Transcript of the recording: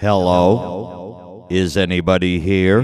Hello? Is anybody here?